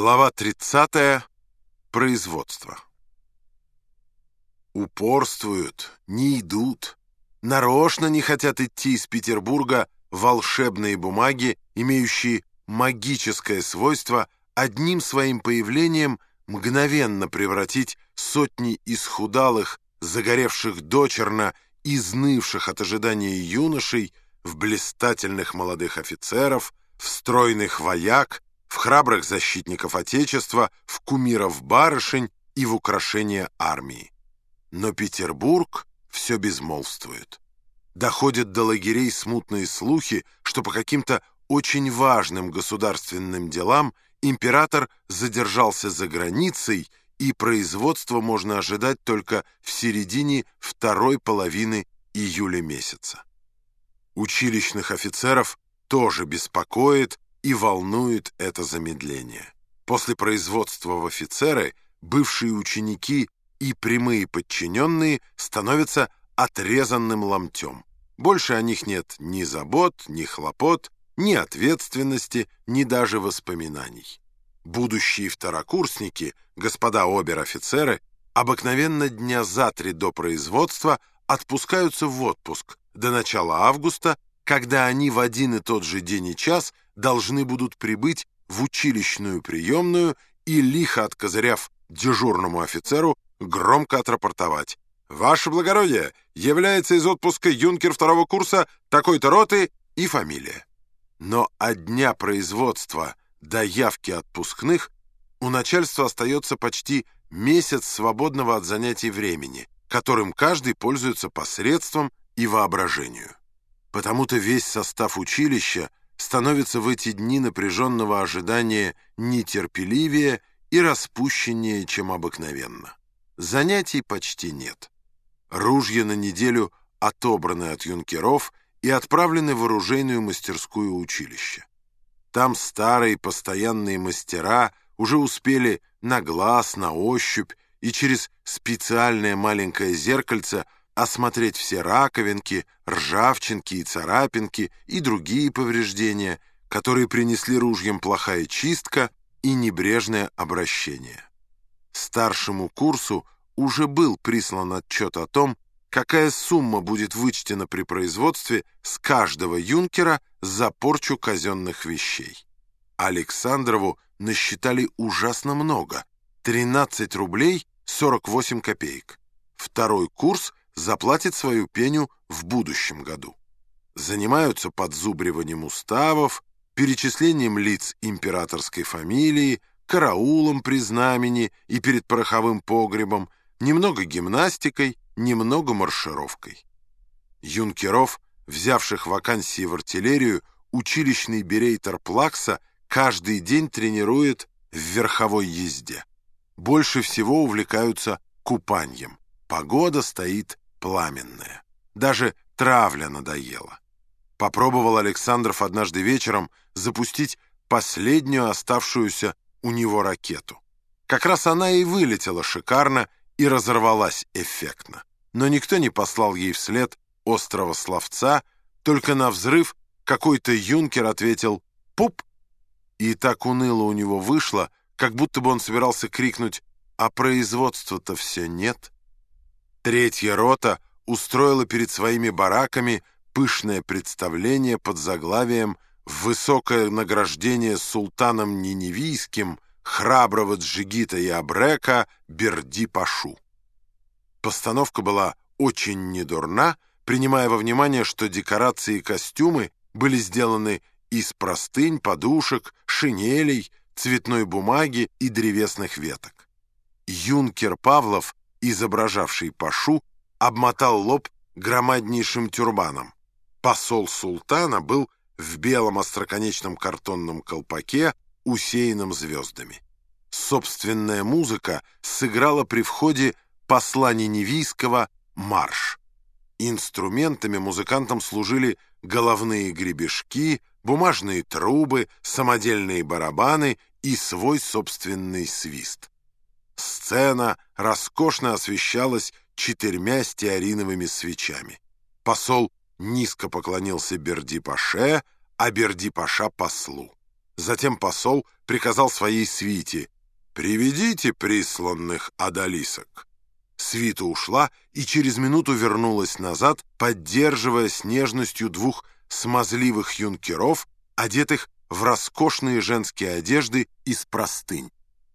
Глава 30. Производство. Упорствуют, не идут. Нарочно не хотят идти из Петербурга волшебные бумаги, имеющие магическое свойство одним своим появлением мгновенно превратить сотни исхудалых, загоревших дочерно, изнывших от ожидания юношей в блистательных молодых офицеров, в стройных вояк, храбрых защитников Отечества, в кумиров барышень и в украшения армии. Но Петербург все безмолвствует. Доходят до лагерей смутные слухи, что по каким-то очень важным государственным делам император задержался за границей, и производство можно ожидать только в середине второй половины июля месяца. Училищных офицеров тоже беспокоит и волнует это замедление. После производства в офицеры бывшие ученики и прямые подчиненные становятся отрезанным ломтем. Больше о них нет ни забот, ни хлопот, ни ответственности, ни даже воспоминаний. Будущие второкурсники, господа обер-офицеры, обыкновенно дня за три до производства отпускаются в отпуск до начала августа, когда они в один и тот же день и час должны будут прибыть в училищную приемную и, лихо откозыряв дежурному офицеру, громко отрапортовать. «Ваше благородие, является из отпуска юнкер второго курса такой-то роты и фамилия». Но от дня производства до явки отпускных у начальства остается почти месяц свободного от занятий времени, которым каждый пользуется посредством и воображению. Потому-то весь состав училища становится в эти дни напряженного ожидания нетерпеливее и распущеннее, чем обыкновенно. Занятий почти нет. Ружья на неделю отобраны от юнкеров и отправлены в оружейную мастерскую училище. Там старые постоянные мастера уже успели на глаз, на ощупь и через специальное маленькое зеркальце осмотреть все раковинки, ржавчинки и царапинки и другие повреждения, которые принесли ружьям плохая чистка и небрежное обращение. Старшему курсу уже был прислан отчет о том, какая сумма будет вычтена при производстве с каждого юнкера за порчу казенных вещей. Александрову насчитали ужасно много – 13 рублей 48 копеек. Второй курс заплатит свою пеню в будущем году. Занимаются подзубриванием уставов, перечислением лиц императорской фамилии, караулом при знамени и перед пороховым погребом, немного гимнастикой, немного маршировкой. Юнкеров, взявших вакансии в артиллерию, училищный берейтер Плакса каждый день тренирует в верховой езде. Больше всего увлекаются купанием. Погода стоит пламенная. Даже травля надоела. Попробовал Александров однажды вечером запустить последнюю оставшуюся у него ракету. Как раз она и вылетела шикарно и разорвалась эффектно. Но никто не послал ей вслед острого словца, только на взрыв какой-то юнкер ответил «пуп!» И так уныло у него вышло, как будто бы он собирался крикнуть «А производства-то все нет». Третья рота устроила перед своими бараками пышное представление под заглавием «Высокое награждение султаном Ниневийским храброго джигита и абрека Берди-Пашу». Постановка была очень недурна, принимая во внимание, что декорации и костюмы были сделаны из простынь, подушек, шинелей, цветной бумаги и древесных веток. Юнкер Павлов изображавший Пашу, обмотал лоб громаднейшим тюрбаном. Посол султана был в белом остроконечном картонном колпаке, усеянном звездами. Собственная музыка сыграла при входе посла Ниневийского «Марш». Инструментами музыкантам служили головные гребешки, бумажные трубы, самодельные барабаны и свой собственный свист. Сцена роскошно освещалась четырьмя стеариновыми свечами. Посол низко поклонился Берди-Паше, а Берди-Паша — послу. Затем посол приказал своей свите «Приведите присланных одолисок». Свита ушла и через минуту вернулась назад, поддерживая с нежностью двух смазливых юнкеров, одетых в роскошные женские одежды из простынь.